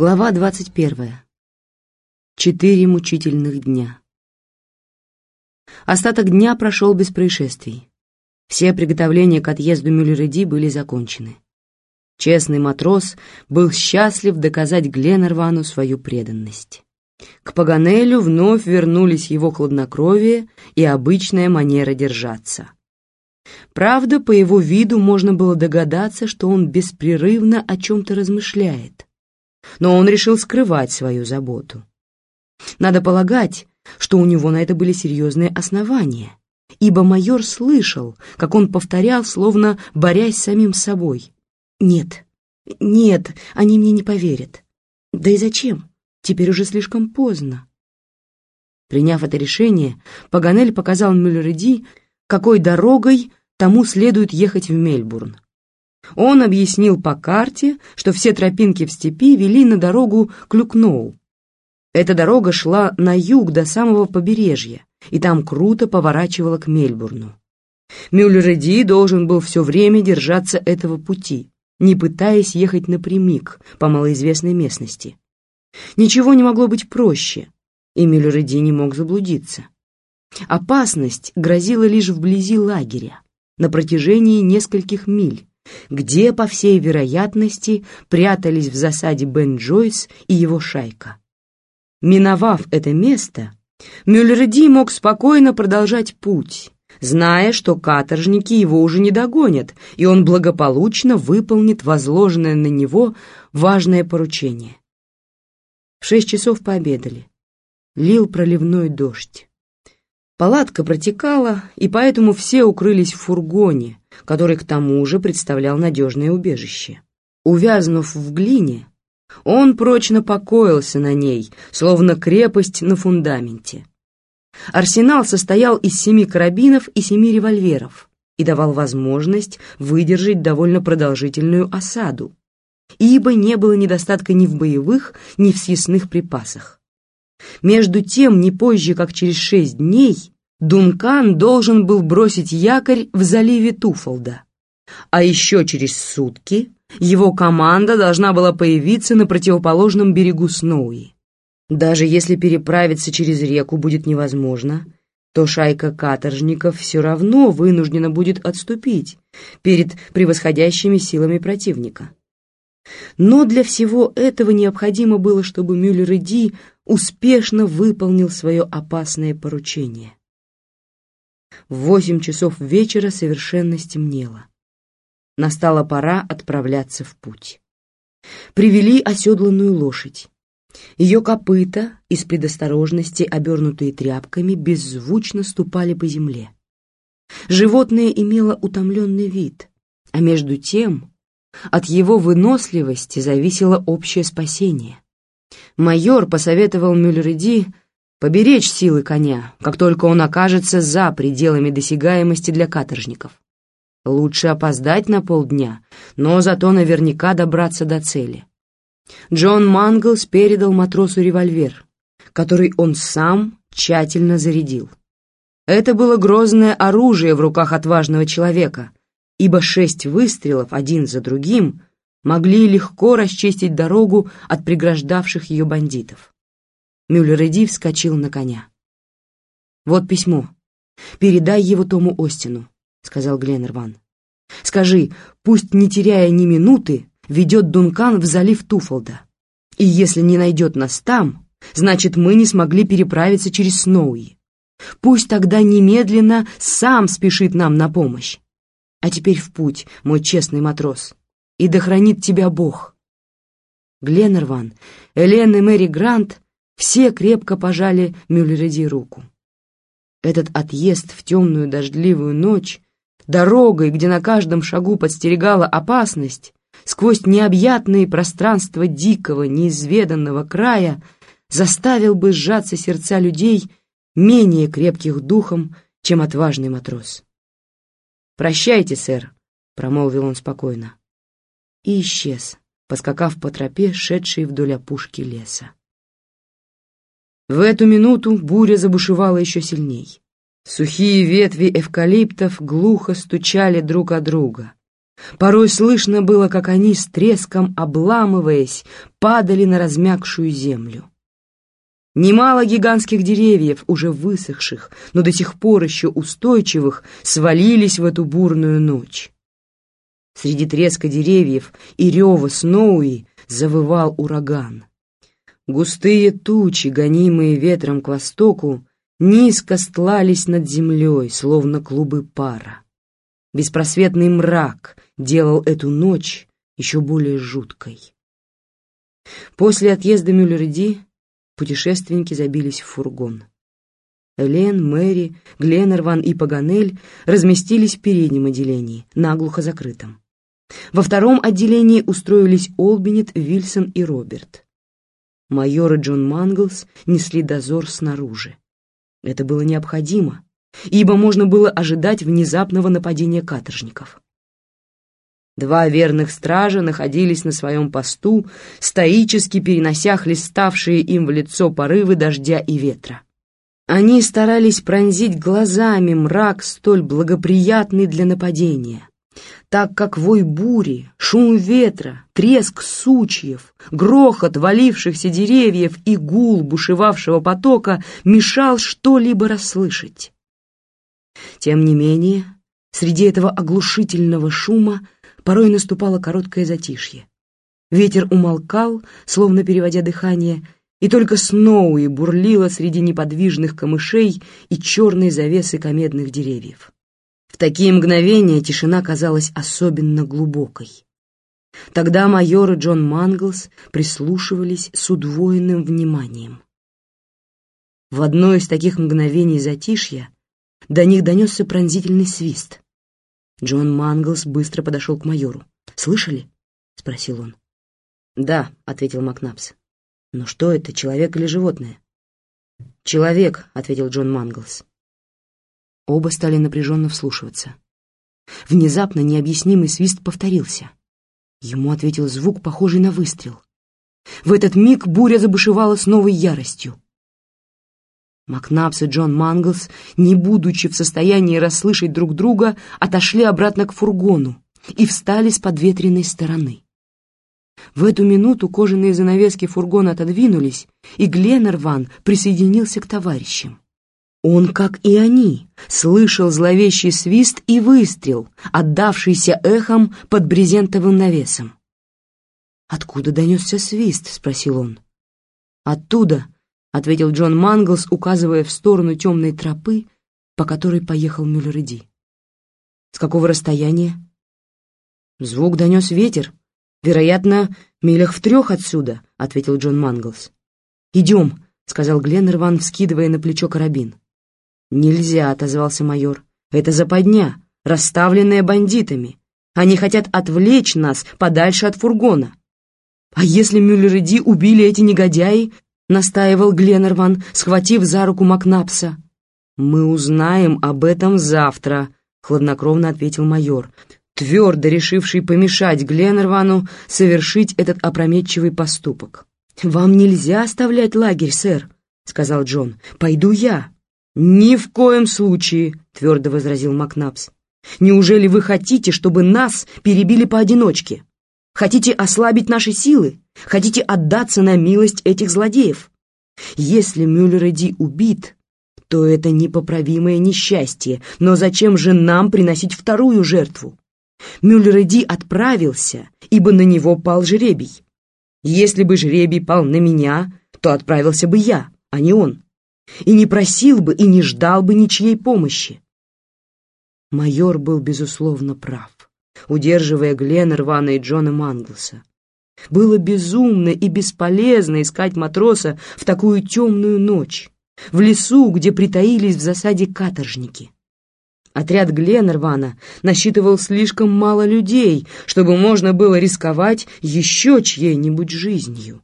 Глава двадцать первая. Четыре мучительных дня. Остаток дня прошел без происшествий. Все приготовления к отъезду Мюллереди были закончены. Честный матрос был счастлив доказать Гленнервану свою преданность. К Паганелю вновь вернулись его хладнокровие и обычная манера держаться. Правда, по его виду можно было догадаться, что он беспрерывно о чем-то размышляет но он решил скрывать свою заботу. Надо полагать, что у него на это были серьезные основания, ибо майор слышал, как он повторял, словно борясь с самим собой. «Нет, нет, они мне не поверят. Да и зачем? Теперь уже слишком поздно». Приняв это решение, Паганель показал Мюллереди, какой дорогой тому следует ехать в Мельбурн. Он объяснил по карте, что все тропинки в степи вели на дорогу к Люкноу. Эта дорога шла на юг до самого побережья, и там круто поворачивала к Мельбурну. Мюллереди должен был все время держаться этого пути, не пытаясь ехать напрямик по малоизвестной местности. Ничего не могло быть проще, и Мюллереди не мог заблудиться. Опасность грозила лишь вблизи лагеря, на протяжении нескольких миль, где, по всей вероятности, прятались в засаде Бен Джойс и его шайка. Миновав это место, Мюллерди мог спокойно продолжать путь, зная, что каторжники его уже не догонят, и он благополучно выполнит возложенное на него важное поручение. В шесть часов пообедали. Лил проливной дождь. Палатка протекала, и поэтому все укрылись в фургоне, который к тому же представлял надежное убежище. Увязнув в глине, он прочно покоился на ней, словно крепость на фундаменте. Арсенал состоял из семи карабинов и семи револьверов и давал возможность выдержать довольно продолжительную осаду, ибо не было недостатка ни в боевых, ни в съестных припасах. Между тем, не позже, как через шесть дней, Дункан должен был бросить якорь в заливе Туфолда, а еще через сутки его команда должна была появиться на противоположном берегу Сноуи. Даже если переправиться через реку будет невозможно, то шайка каторжников все равно вынуждена будет отступить перед превосходящими силами противника. Но для всего этого необходимо было, чтобы Мюллер и Ди успешно выполнил свое опасное поручение. В восемь часов вечера совершенно стемнело. Настала пора отправляться в путь. Привели оседланную лошадь. Ее копыта, из предосторожности обернутые тряпками, беззвучно ступали по земле. Животное имело утомленный вид, а между тем от его выносливости зависело общее спасение. Майор посоветовал Мюллериди поберечь силы коня, как только он окажется за пределами досягаемости для каторжников. Лучше опоздать на полдня, но зато наверняка добраться до цели. Джон Манглс передал матросу револьвер, который он сам тщательно зарядил. Это было грозное оружие в руках отважного человека, ибо шесть выстрелов один за другим могли легко расчистить дорогу от преграждавших ее бандитов. Мюллер-Эди вскочил на коня. «Вот письмо. Передай его Тому Остину», — сказал Гленнерван. «Скажи, пусть, не теряя ни минуты, ведет Дункан в залив Туфолда. И если не найдет нас там, значит, мы не смогли переправиться через Сноуи. Пусть тогда немедленно сам спешит нам на помощь. А теперь в путь, мой честный матрос, и да хранит тебя Бог». Гленнерван, Элен и Мэри Грант все крепко пожали Мюллереди руку. Этот отъезд в темную дождливую ночь, дорогой, где на каждом шагу подстерегала опасность, сквозь необъятные пространства дикого, неизведанного края, заставил бы сжаться сердца людей менее крепких духом, чем отважный матрос. «Прощайте, сэр», — промолвил он спокойно. И исчез, поскакав по тропе, шедшей вдоль опушки леса. В эту минуту буря забушевала еще сильней. Сухие ветви эвкалиптов глухо стучали друг о друга. Порой слышно было, как они с треском, обламываясь, падали на размягшую землю. Немало гигантских деревьев, уже высохших, но до сих пор еще устойчивых, свалились в эту бурную ночь. Среди треска деревьев и рева Сноуи завывал ураган. Густые тучи, гонимые ветром к востоку, низко стлались над землей, словно клубы пара. Беспросветный мрак делал эту ночь еще более жуткой. После отъезда Мюллерди путешественники забились в фургон. Элен, Мэри, Гленнерван и Паганель разместились в переднем отделении, наглухо закрытом. Во втором отделении устроились Олбинет, Вильсон и Роберт. Майор и Джон Манглс несли дозор снаружи. Это было необходимо, ибо можно было ожидать внезапного нападения каторжников. Два верных стража находились на своем посту, стоически перенося хлеставшие им в лицо порывы дождя и ветра. Они старались пронзить глазами мрак, столь благоприятный для нападения, так как вой бури, шум ветра, треск сучьев, грохот валившихся деревьев и гул бушевавшего потока мешал что-либо расслышать. Тем не менее, среди этого оглушительного шума порой наступало короткое затишье. Ветер умолкал, словно переводя дыхание, и только Сноуи бурлило среди неподвижных камышей и черной завесы комедных деревьев. В такие мгновения тишина казалась особенно глубокой. Тогда майор и Джон Манглс прислушивались с удвоенным вниманием. В одно из таких мгновений затишья до них донесся пронзительный свист. Джон Манглс быстро подошел к майору. «Слышали?» — спросил он. «Да», — ответил Макнапс. «Но что это, человек или животное?» «Человек», — ответил Джон Манглс. Оба стали напряженно вслушиваться. Внезапно необъяснимый свист повторился. Ему ответил звук, похожий на выстрел. В этот миг буря забушевала с новой яростью. Макнапс и Джон Манглс, не будучи в состоянии расслышать друг друга, отошли обратно к фургону и встали с подветренной стороны. В эту минуту кожаные занавески фургона отодвинулись, и Гленнерван присоединился к товарищам. Он, как и они, слышал зловещий свист и выстрел, отдавшийся эхом под брезентовым навесом. «Откуда донесся свист?» — спросил он. «Оттуда», — ответил Джон Манглс, указывая в сторону темной тропы, по которой поехал Мюллериди. «С какого расстояния?» «Звук донес ветер. Вероятно, милях в трех отсюда», — ответил Джон Манглс. «Идем», — сказал Гленнерван, вскидывая на плечо карабин. «Нельзя», — отозвался майор. «Это западня, расставленная бандитами. Они хотят отвлечь нас подальше от фургона». «А если Мюллер убили эти негодяи?» — настаивал Гленнерван, схватив за руку Макнапса. «Мы узнаем об этом завтра», — хладнокровно ответил майор, твердо решивший помешать Гленнервану совершить этот опрометчивый поступок. «Вам нельзя оставлять лагерь, сэр», — сказал Джон. «Пойду я». «Ни в коем случае», — твердо возразил Макнапс. «Неужели вы хотите, чтобы нас перебили поодиночке? Хотите ослабить наши силы? Хотите отдаться на милость этих злодеев? Если Мюллер убит, то это непоправимое несчастье, но зачем же нам приносить вторую жертву? Мюллер отправился, ибо на него пал жребий. Если бы жребий пал на меня, то отправился бы я, а не он и не просил бы и не ждал бы ничьей помощи. Майор был, безусловно, прав, удерживая Гленнервана и Джона Манглса. Было безумно и бесполезно искать матроса в такую темную ночь, в лесу, где притаились в засаде каторжники. Отряд Гленнервана насчитывал слишком мало людей, чтобы можно было рисковать еще чьей-нибудь жизнью.